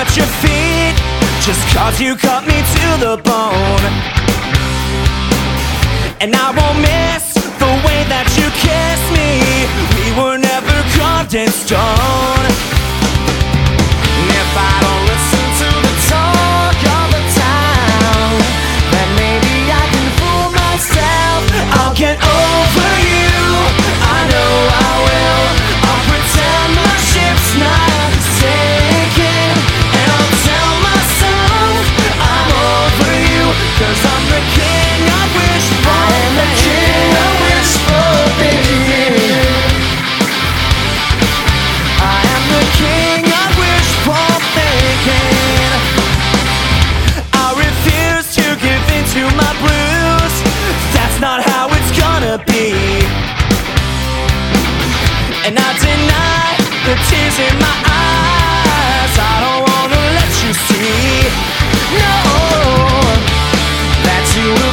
at your feet just cause you cut me to the bone. And I won't miss the way that you kiss me. We were never carved in stone. be. And I deny the tears in my eyes. I don't wanna let you see, no, that you